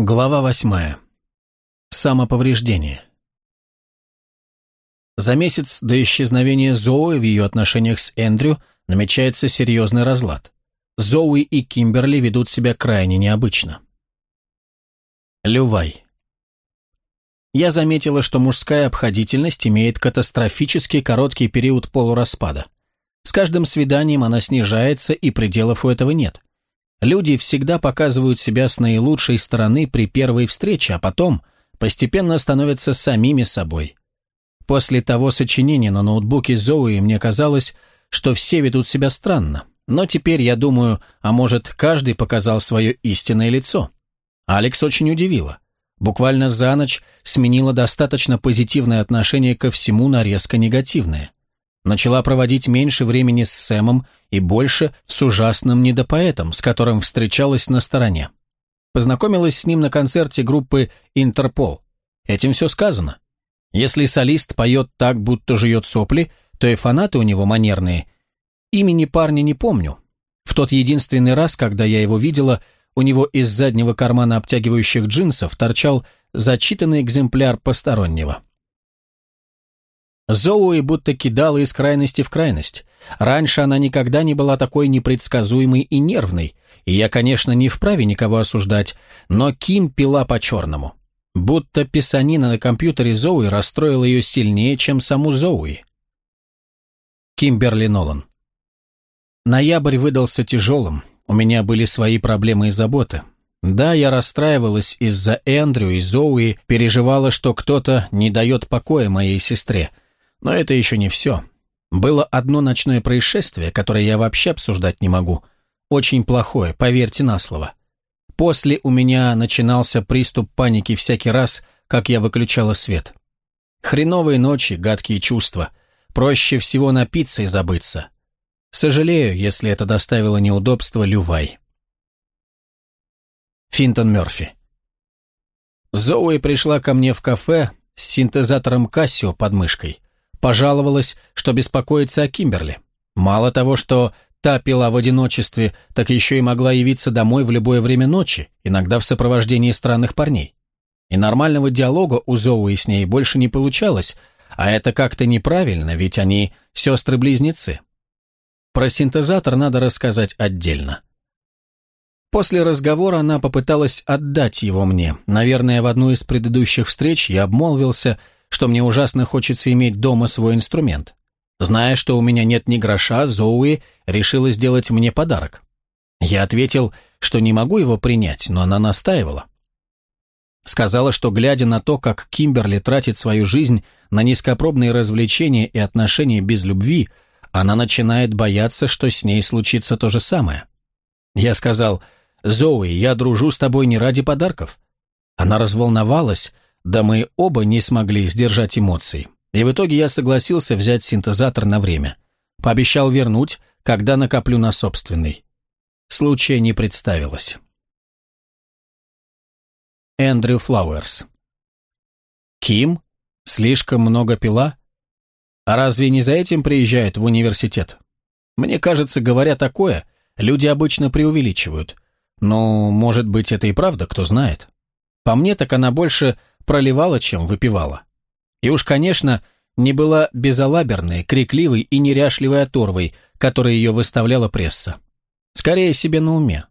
Глава восьмая. Самоповреждение. За месяц до исчезновения Зоуи в ее отношениях с Эндрю намечается серьезный разлад. Зоуи и Кимберли ведут себя крайне необычно. Лювай. Я заметила, что мужская обходительность имеет катастрофически короткий период полураспада. С каждым свиданием она снижается, и пределов у этого нет – Люди всегда показывают себя с наилучшей стороны при первой встрече, а потом постепенно становятся самими собой. После того сочинения на ноутбуке Зоуи мне казалось, что все ведут себя странно. Но теперь я думаю, а может, каждый показал свое истинное лицо. Алекс очень удивила. Буквально за ночь сменила достаточно позитивное отношение ко всему на резко негативное начала проводить меньше времени с Сэмом и больше с ужасным недопоэтом, с которым встречалась на стороне. Познакомилась с ним на концерте группы «Интерпол». Этим все сказано. Если солист поет так, будто жует сопли, то и фанаты у него манерные. Имени парня не помню. В тот единственный раз, когда я его видела, у него из заднего кармана обтягивающих джинсов торчал зачитанный экземпляр постороннего. Зоуи будто кидала из крайности в крайность. Раньше она никогда не была такой непредсказуемой и нервной, и я, конечно, не вправе никого осуждать, но Ким пила по-черному. Будто писанина на компьютере Зоуи расстроила ее сильнее, чем саму Зоуи. Кимберли Нолан. Ноябрь выдался тяжелым, у меня были свои проблемы и заботы. Да, я расстраивалась из-за Эндрю и Зоуи, переживала, что кто-то не дает покоя моей сестре – но это еще не все. Было одно ночное происшествие, которое я вообще обсуждать не могу. Очень плохое, поверьте на слово. После у меня начинался приступ паники всякий раз, как я выключала свет. Хреновые ночи, гадкие чувства. Проще всего напиться и забыться. Сожалею, если это доставило неудобство Лювай. Финтон Мёрфи Зоуи пришла ко мне в кафе с синтезатором Кассио под мышкой. Пожаловалась, что беспокоится о Кимберли. Мало того, что та пила в одиночестве, так еще и могла явиться домой в любое время ночи, иногда в сопровождении странных парней. И нормального диалога у Зоуи с ней больше не получалось, а это как-то неправильно, ведь они сестры-близнецы. Про синтезатор надо рассказать отдельно. После разговора она попыталась отдать его мне. Наверное, в одну из предыдущих встреч я обмолвился – что мне ужасно хочется иметь дома свой инструмент. Зная, что у меня нет ни гроша, Зоуи решила сделать мне подарок. Я ответил, что не могу его принять, но она настаивала. Сказала, что, глядя на то, как Кимберли тратит свою жизнь на низкопробные развлечения и отношения без любви, она начинает бояться, что с ней случится то же самое. Я сказал, «Зоуи, я дружу с тобой не ради подарков». Она разволновалась, да мы оба не смогли сдержать эмоций. И в итоге я согласился взять синтезатор на время. Пообещал вернуть, когда накоплю на собственный. Случая не представилось. Эндрю Флауэрс. Ким? Слишком много пила? А разве не за этим приезжают в университет? Мне кажется, говоря такое, люди обычно преувеличивают. Но, может быть, это и правда, кто знает. По мне, так она больше проливала, чем выпивала. И уж, конечно, не была безалаберной, крикливой и неряшливой оторвой, которой ее выставляла пресса. Скорее себе на уме.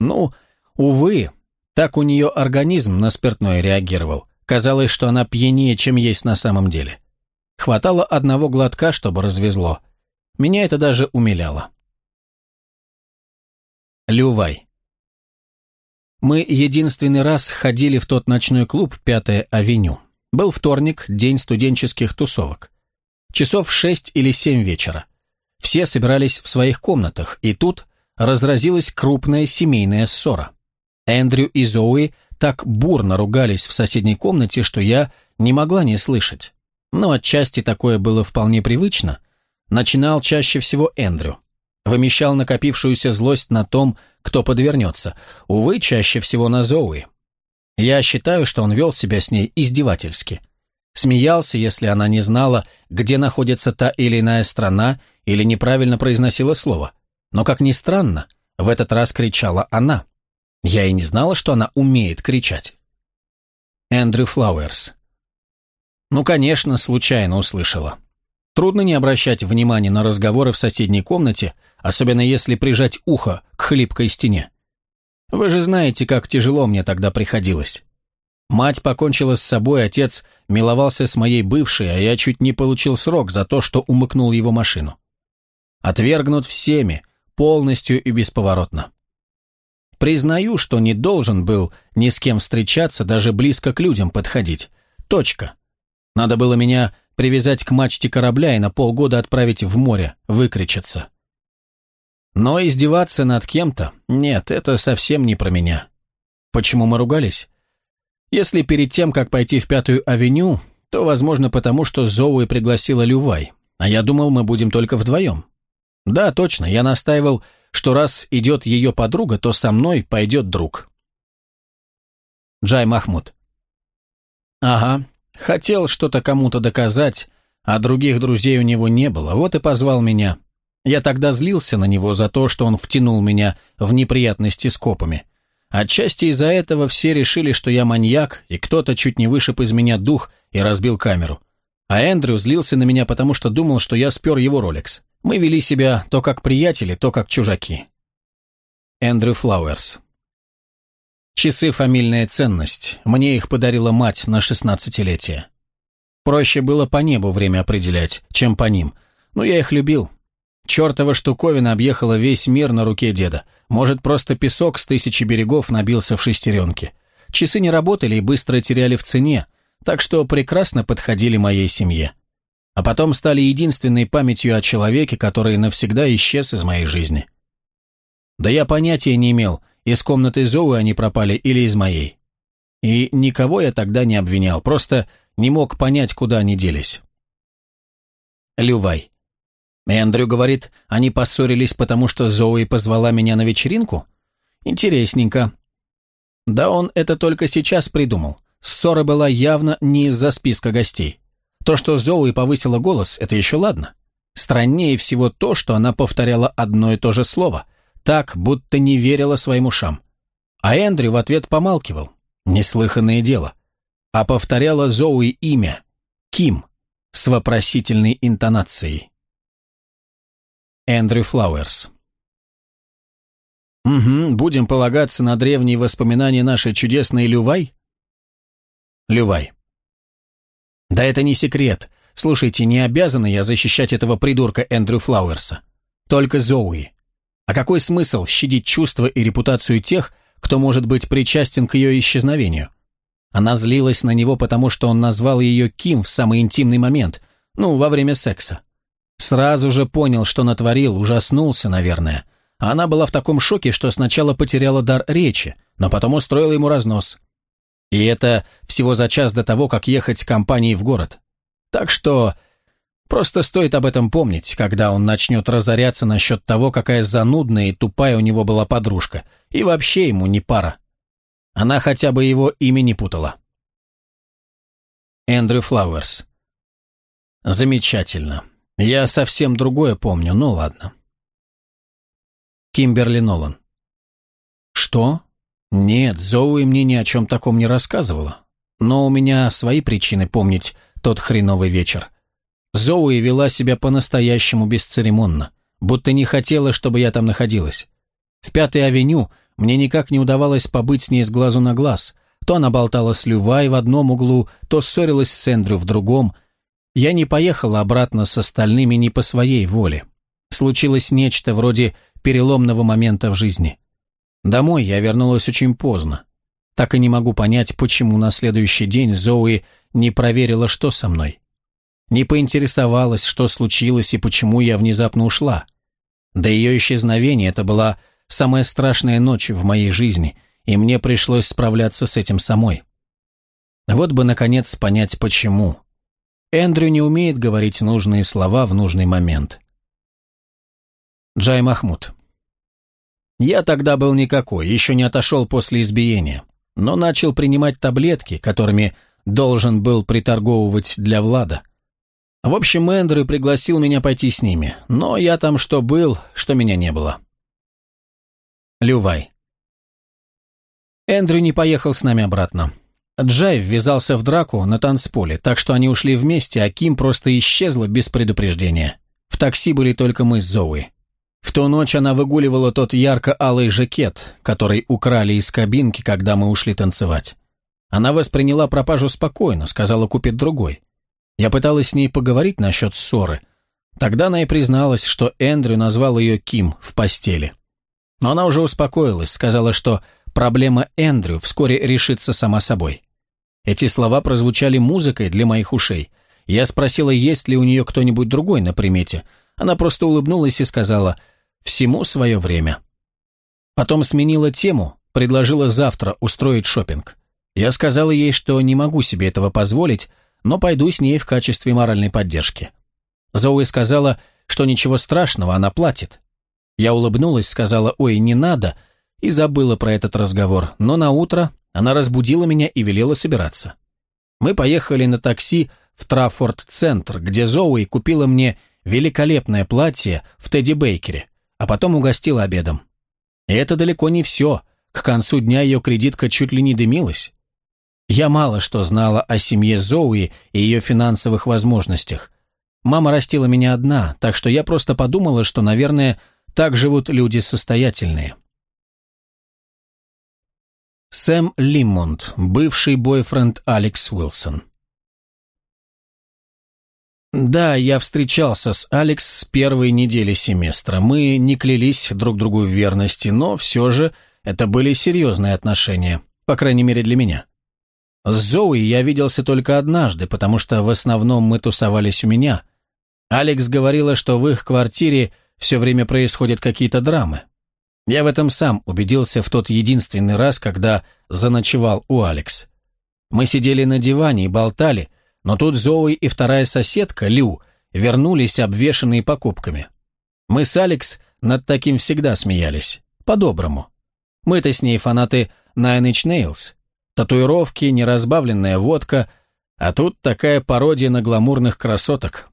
Ну, увы, так у нее организм на спиртное реагировал. Казалось, что она пьянее, чем есть на самом деле. Хватало одного глотка, чтобы развезло. Меня это даже умиляло. Лювай. Мы единственный раз ходили в тот ночной клуб «Пятая авеню». Был вторник, день студенческих тусовок. Часов шесть или семь вечера. Все собирались в своих комнатах, и тут разразилась крупная семейная ссора. Эндрю и Зоуи так бурно ругались в соседней комнате, что я не могла не слышать. Но отчасти такое было вполне привычно. Начинал чаще всего Эндрю вымещал накопившуюся злость на том, кто подвернется. Увы, чаще всего на Зоуи. Я считаю, что он вел себя с ней издевательски. Смеялся, если она не знала, где находится та или иная страна, или неправильно произносила слово. Но, как ни странно, в этот раз кричала она. Я и не знала, что она умеет кричать. Эндрю Флауэрс. Ну, конечно, случайно услышала. Трудно не обращать внимания на разговоры в соседней комнате – особенно если прижать ухо к хлипкой стене. Вы же знаете, как тяжело мне тогда приходилось. Мать покончила с собой, отец миловался с моей бывшей, а я чуть не получил срок за то, что умыкнул его машину. Отвергнут всеми, полностью и бесповоротно. Признаю, что не должен был ни с кем встречаться, даже близко к людям подходить. Точка. Надо было меня привязать к мачте корабля и на полгода отправить в море, выкричаться. Но издеваться над кем-то? Нет, это совсем не про меня. Почему мы ругались? Если перед тем, как пойти в Пятую Авеню, то, возможно, потому что Зоуи пригласила Лювай, а я думал, мы будем только вдвоем. Да, точно, я настаивал, что раз идет ее подруга, то со мной пойдет друг. Джай Махмуд. Ага, хотел что-то кому-то доказать, а других друзей у него не было, вот и позвал меня. Я тогда злился на него за то, что он втянул меня в неприятности с копами. Отчасти из-за этого все решили, что я маньяк, и кто-то чуть не вышиб из меня дух и разбил камеру. А Эндрю злился на меня, потому что думал, что я спер его роликс. Мы вели себя то как приятели, то как чужаки. Эндрю Флауэрс Часы – фамильная ценность. Мне их подарила мать на шестнадцатилетие. Проще было по небу время определять, чем по ним. Но я их любил, Чёртова штуковина объехала весь мир на руке деда. Может, просто песок с тысячи берегов набился в шестеренки. Часы не работали и быстро теряли в цене, так что прекрасно подходили моей семье. А потом стали единственной памятью о человеке, который навсегда исчез из моей жизни. Да я понятия не имел, из комнаты Зоуи они пропали или из моей. И никого я тогда не обвинял, просто не мог понять, куда они делись. Лювай. И Эндрю говорит, они поссорились, потому что Зоуи позвала меня на вечеринку? Интересненько. Да он это только сейчас придумал. Ссора была явно не из-за списка гостей. То, что Зоуи повысила голос, это еще ладно. Страннее всего то, что она повторяла одно и то же слово, так, будто не верила своим ушам. А Эндрю в ответ помалкивал. Неслыханное дело. А повторяла Зоуи имя. Ким. С вопросительной интонацией. Эндрю Флауэрс. «Угу, будем полагаться на древние воспоминания нашей чудесной Лювай?» «Лювай». «Да это не секрет. Слушайте, не обязана я защищать этого придурка Эндрю Флауэрса. Только Зоуи. А какой смысл щадить чувства и репутацию тех, кто может быть причастен к ее исчезновению?» Она злилась на него, потому что он назвал ее Ким в самый интимный момент, ну, во время секса. Сразу же понял, что натворил, ужаснулся, наверное. Она была в таком шоке, что сначала потеряла дар речи, но потом устроила ему разнос. И это всего за час до того, как ехать компанией в город. Так что просто стоит об этом помнить, когда он начнет разоряться насчет того, какая занудная и тупая у него была подружка, и вообще ему не пара. Она хотя бы его имя не путала. Эндрю Флауэрс. Замечательно. Я совсем другое помню, ну ладно. Кимберли Нолан. Что? Нет, Зоуи мне ни о чем таком не рассказывала. Но у меня свои причины помнить тот хреновый вечер. Зоуи вела себя по-настоящему бесцеремонно, будто не хотела, чтобы я там находилась. В Пятой авеню мне никак не удавалось побыть с ней с глазу на глаз. То она болтала с Лювай в одном углу, то ссорилась с Эндрю в другом – я не поехала обратно с остальными не по своей воле. Случилось нечто вроде переломного момента в жизни. Домой я вернулась очень поздно. Так и не могу понять, почему на следующий день Зоуи не проверила, что со мной. Не поинтересовалась, что случилось и почему я внезапно ушла. До ее исчезновения это была самая страшная ночь в моей жизни, и мне пришлось справляться с этим самой. Вот бы, наконец, понять, почему. Эндрю не умеет говорить нужные слова в нужный момент. Джай Махмуд. Я тогда был никакой, еще не отошел после избиения, но начал принимать таблетки, которыми должен был приторговывать для Влада. В общем, Эндрю пригласил меня пойти с ними, но я там что был, что меня не было. Лювай. Эндрю не поехал с нами обратно. Джай ввязался в драку на танцполе, так что они ушли вместе, а Ким просто исчезла без предупреждения. В такси были только мы с Зоуи. В ту ночь она выгуливала тот ярко-алый жакет, который украли из кабинки, когда мы ушли танцевать. Она восприняла пропажу спокойно, сказала, купит другой. Я пыталась с ней поговорить насчет ссоры. Тогда она и призналась, что Эндрю назвал ее Ким в постели. Но она уже успокоилась, сказала, что проблема Эндрю вскоре решится сама собой. Эти слова прозвучали музыкой для моих ушей. Я спросила, есть ли у нее кто-нибудь другой на примете. Она просто улыбнулась и сказала «Всему свое время». Потом сменила тему, предложила завтра устроить шопинг. Я сказала ей, что не могу себе этого позволить, но пойду с ней в качестве моральной поддержки. Зоуи сказала, что ничего страшного, она платит. Я улыбнулась, сказала «Ой, не надо», и забыла про этот разговор, но на утро она разбудила меня и велела собираться. Мы поехали на такси в Траффорд-центр, где Зоуи купила мне великолепное платье в Тедди Бейкере, а потом угостила обедом. И это далеко не все. К концу дня ее кредитка чуть ли не дымилась. Я мало что знала о семье Зоуи и ее финансовых возможностях. Мама растила меня одна, так что я просто подумала, что, наверное, так живут люди состоятельные. Сэм Лиммонд, бывший бойфренд Алекс Уилсон. Да, я встречался с Алекс с первой недели семестра. Мы не клялись друг другу в верности, но все же это были серьезные отношения, по крайней мере для меня. С Зоей я виделся только однажды, потому что в основном мы тусовались у меня. Алекс говорила, что в их квартире все время происходят какие-то драмы. Я в этом сам убедился в тот единственный раз, когда заночевал у Алекс. Мы сидели на диване и болтали, но тут Зои и вторая соседка, Лю, вернулись обвешанные покупками. Мы с Алекс над таким всегда смеялись. По-доброму. Мы-то с ней фанаты Nine Inch Nails. Татуировки, неразбавленная водка, а тут такая пародия на гламурных красоток.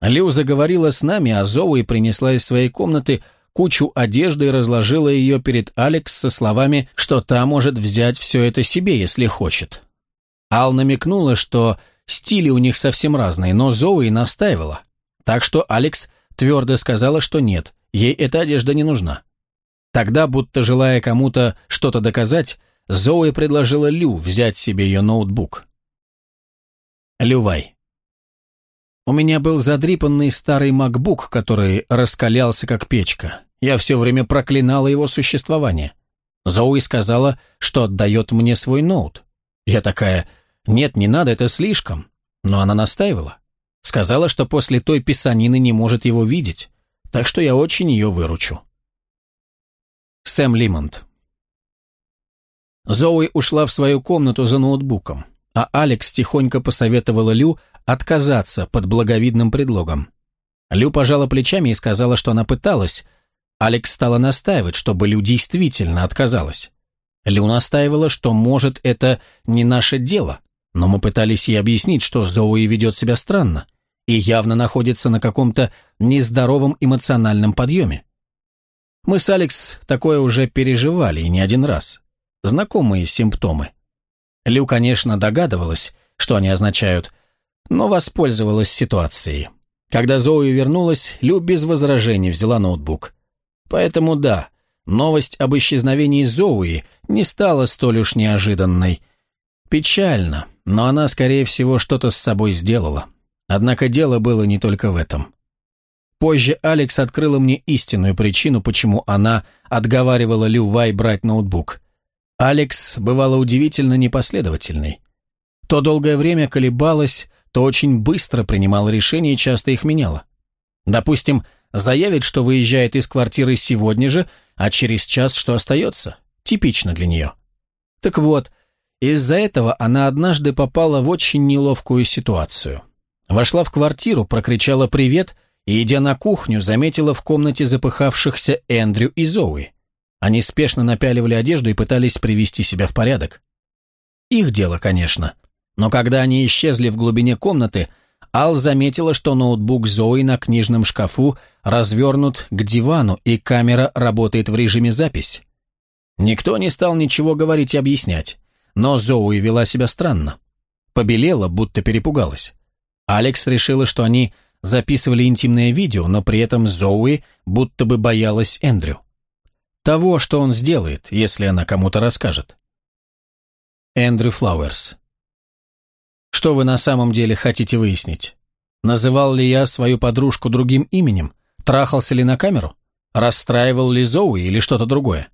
Лю заговорила с нами, а Зоуи принесла из своей комнаты кучу одежды и разложила ее перед Алекс со словами, что та может взять все это себе, если хочет. Ал намекнула, что стили у них совсем разные, но Зоуи настаивала. Так что Алекс твердо сказала, что нет, ей эта одежда не нужна. Тогда, будто желая кому-то что-то доказать, Зоуи предложила Лю взять себе ее ноутбук. Лювай. У меня был задрипанный старый макбук, который раскалялся как печка. Я все время проклинала его существование. Зоуи сказала, что отдает мне свой ноут. Я такая, нет, не надо, это слишком. Но она настаивала. Сказала, что после той писанины не может его видеть, так что я очень ее выручу. Сэм Лимонт Зоуи ушла в свою комнату за ноутбуком, а Алекс тихонько посоветовала Лю отказаться под благовидным предлогом. Лю пожала плечами и сказала, что она пыталась, Алекс стала настаивать, чтобы Лю действительно отказалась. Лю настаивала, что, может, это не наше дело, но мы пытались ей объяснить, что Зоуи ведет себя странно и явно находится на каком-то нездоровом эмоциональном подъеме. Мы с Алекс такое уже переживали и не один раз. Знакомые симптомы. Лю, конечно, догадывалась, что они означают, но воспользовалась ситуацией. Когда Зоуи вернулась, Лю без возражений взяла ноутбук. Поэтому да, новость об исчезновении Зоуи не стала столь уж неожиданной. Печально, но она, скорее всего, что-то с собой сделала. Однако дело было не только в этом. Позже Алекс открыла мне истинную причину, почему она отговаривала Лю Вай брать ноутбук. Алекс бывала удивительно непоследовательной. То долгое время колебалась, то очень быстро принимала решения и часто их меняла. Допустим, заявит, что выезжает из квартиры сегодня же, а через час что остается. Типично для нее. Так вот, из-за этого она однажды попала в очень неловкую ситуацию. Вошла в квартиру, прокричала «Привет», и, идя на кухню, заметила в комнате запыхавшихся Эндрю и Зоуи. Они спешно напяливали одежду и пытались привести себя в порядок. Их дело, конечно. Но когда они исчезли в глубине комнаты, Ал заметила, что ноутбук Зои на книжном шкафу развернут к дивану, и камера работает в режиме запись. Никто не стал ничего говорить и объяснять, но Зоуи вела себя странно. Побелела, будто перепугалась. Алекс решила, что они записывали интимное видео, но при этом Зоуи будто бы боялась Эндрю. Того, что он сделает, если она кому-то расскажет. Эндрю Флауэрс. Что вы на самом деле хотите выяснить? Называл ли я свою подружку другим именем? Трахался ли на камеру? Расстраивал ли Зоуи или что-то другое?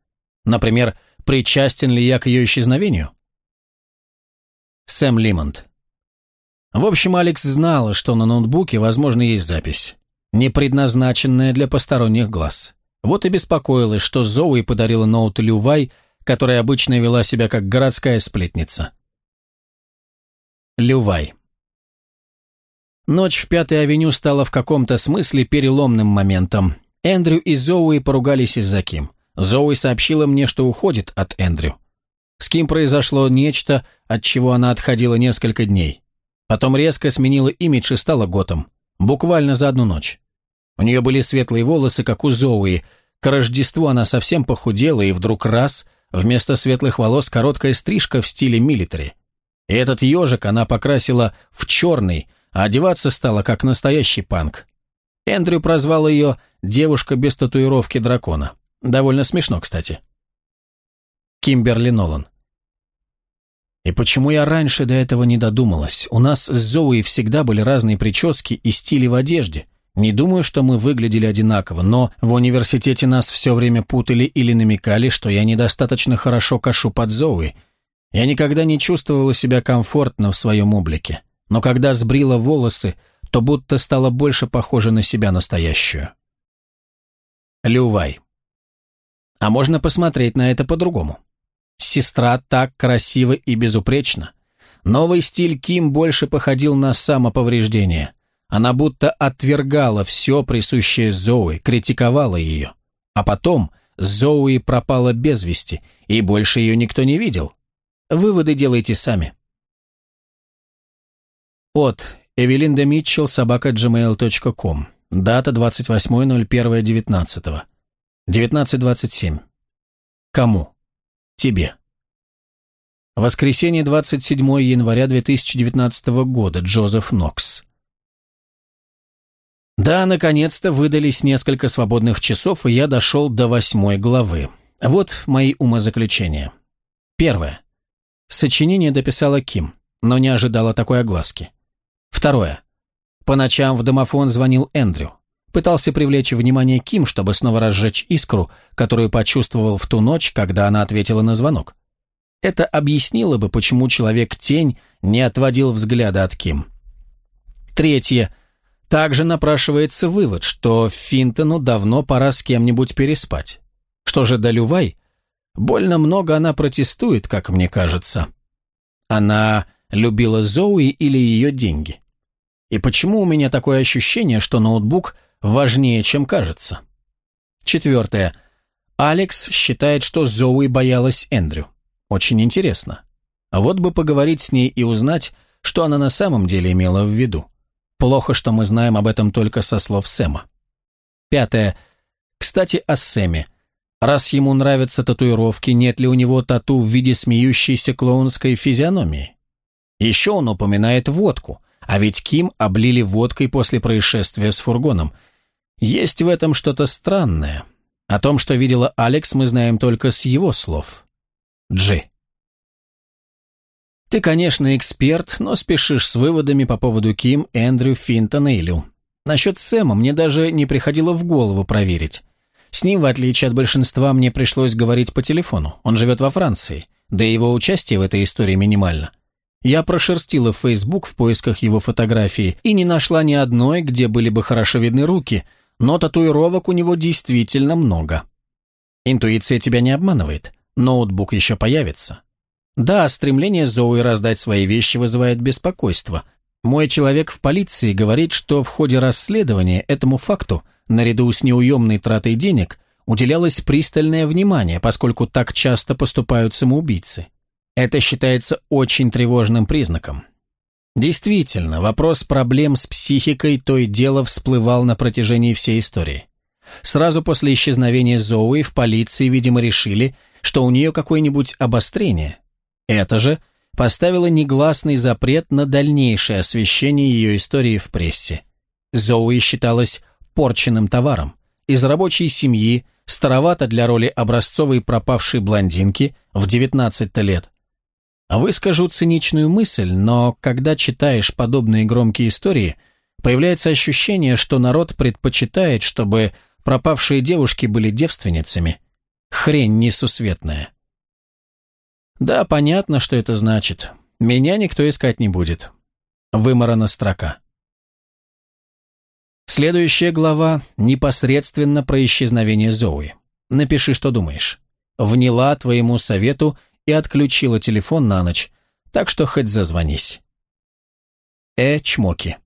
Например, причастен ли я к ее исчезновению? Сэм Лимонд. В общем, Алекс знала, что на ноутбуке, возможно, есть запись, не предназначенная для посторонних глаз. Вот и беспокоилась, что Зоуи подарила ноут Лювай, которая обычно вела себя как городская сплетница. Лювай. Ночь в Пятой авеню стала в каком-то смысле переломным моментом. Эндрю и Зоуи поругались из-за Ким. Зоуи сообщила мне, что уходит от Эндрю. С Ким произошло нечто, от чего она отходила несколько дней. Потом резко сменила имидж и стала готом. Буквально за одну ночь. У нее были светлые волосы, как у Зоуи. К Рождеству она совсем похудела, и вдруг раз, вместо светлых волос короткая стрижка в стиле милитари. И этот ежик она покрасила в черный, а одеваться стала как настоящий панк. Эндрю прозвал ее «девушка без татуировки дракона». Довольно смешно, кстати. Кимберли Нолан. И почему я раньше до этого не додумалась? У нас с Зоуей всегда были разные прически и стили в одежде. Не думаю, что мы выглядели одинаково, но в университете нас все время путали или намекали, что я недостаточно хорошо кашу под Зоуи. Я никогда не чувствовала себя комфортно в своем облике но когда сбрила волосы, то будто стала больше похожа на себя настоящую. Лювай. А можно посмотреть на это по-другому. Сестра так красива и безупречна. Новый стиль Ким больше походил на самоповреждение. Она будто отвергала все, присущее Зоуи, критиковала ее. А потом Зоуи пропала без вести, и больше ее никто не видел. Выводы делайте сами. От Эвелинда Митчелл, собака gmail.com. Эм Дата 28.01.19. 19.27. Кому? Тебе. Воскресенье, 27 января 2019 года. Джозеф Нокс. Да, наконец-то выдались несколько свободных часов, и я дошел до восьмой главы. Вот мои умозаключения. Первое. Сочинение дописала Ким, но не ожидала такой огласки. Второе. По ночам в домофон звонил Эндрю. Пытался привлечь внимание Ким, чтобы снова разжечь искру, которую почувствовал в ту ночь, когда она ответила на звонок. Это объяснило бы, почему человек-тень не отводил взгляда от Ким. Третье. Также напрашивается вывод, что Финтону давно пора с кем-нибудь переспать. Что же до Лювай? Больно много она протестует, как мне кажется. Она любила Зоуи или ее деньги? И почему у меня такое ощущение, что ноутбук важнее, чем кажется? Четвертое. Алекс считает, что Зоуи боялась Эндрю. Очень интересно. Вот бы поговорить с ней и узнать, что она на самом деле имела в виду. Плохо, что мы знаем об этом только со слов Сэма. Пятое. Кстати, о Сэме. Раз ему нравятся татуировки, нет ли у него тату в виде смеющейся клоунской физиономии? Еще он упоминает водку, а ведь Ким облили водкой после происшествия с фургоном. Есть в этом что-то странное. О том, что видела Алекс, мы знаем только с его слов. Джи. Ты, конечно, эксперт, но спешишь с выводами по поводу Ким, Эндрю, Финтона и Лю. Насчет Сэма мне даже не приходило в голову проверить. С ним, в отличие от большинства, мне пришлось говорить по телефону. Он живет во Франции, да и его участие в этой истории минимально. Я прошерстила Facebook в поисках его фотографии и не нашла ни одной, где были бы хорошо видны руки, но татуировок у него действительно много. Интуиция тебя не обманывает, ноутбук еще появится. Да, стремление Зоуи раздать свои вещи вызывает беспокойство. Мой человек в полиции говорит, что в ходе расследования этому факту, наряду с неуемной тратой денег, уделялось пристальное внимание, поскольку так часто поступают самоубийцы. Это считается очень тревожным признаком. Действительно, вопрос проблем с психикой то и дело всплывал на протяжении всей истории. Сразу после исчезновения Зоуи в полиции, видимо, решили, что у нее какое-нибудь обострение. Это же поставило негласный запрет на дальнейшее освещение ее истории в прессе. Зоуи считалась порченным товаром, из рабочей семьи, старовато для роли образцовой пропавшей блондинки в 19 лет. А Выскажу циничную мысль, но когда читаешь подобные громкие истории, появляется ощущение, что народ предпочитает, чтобы пропавшие девушки были девственницами. Хрень несусветная. Да, понятно, что это значит. Меня никто искать не будет. Вымарана строка. Следующая глава непосредственно про исчезновение Зои. Напиши, что думаешь. Вняла твоему совету – и отключила телефон на ночь, так что хоть зазвонись. Э, чмоки.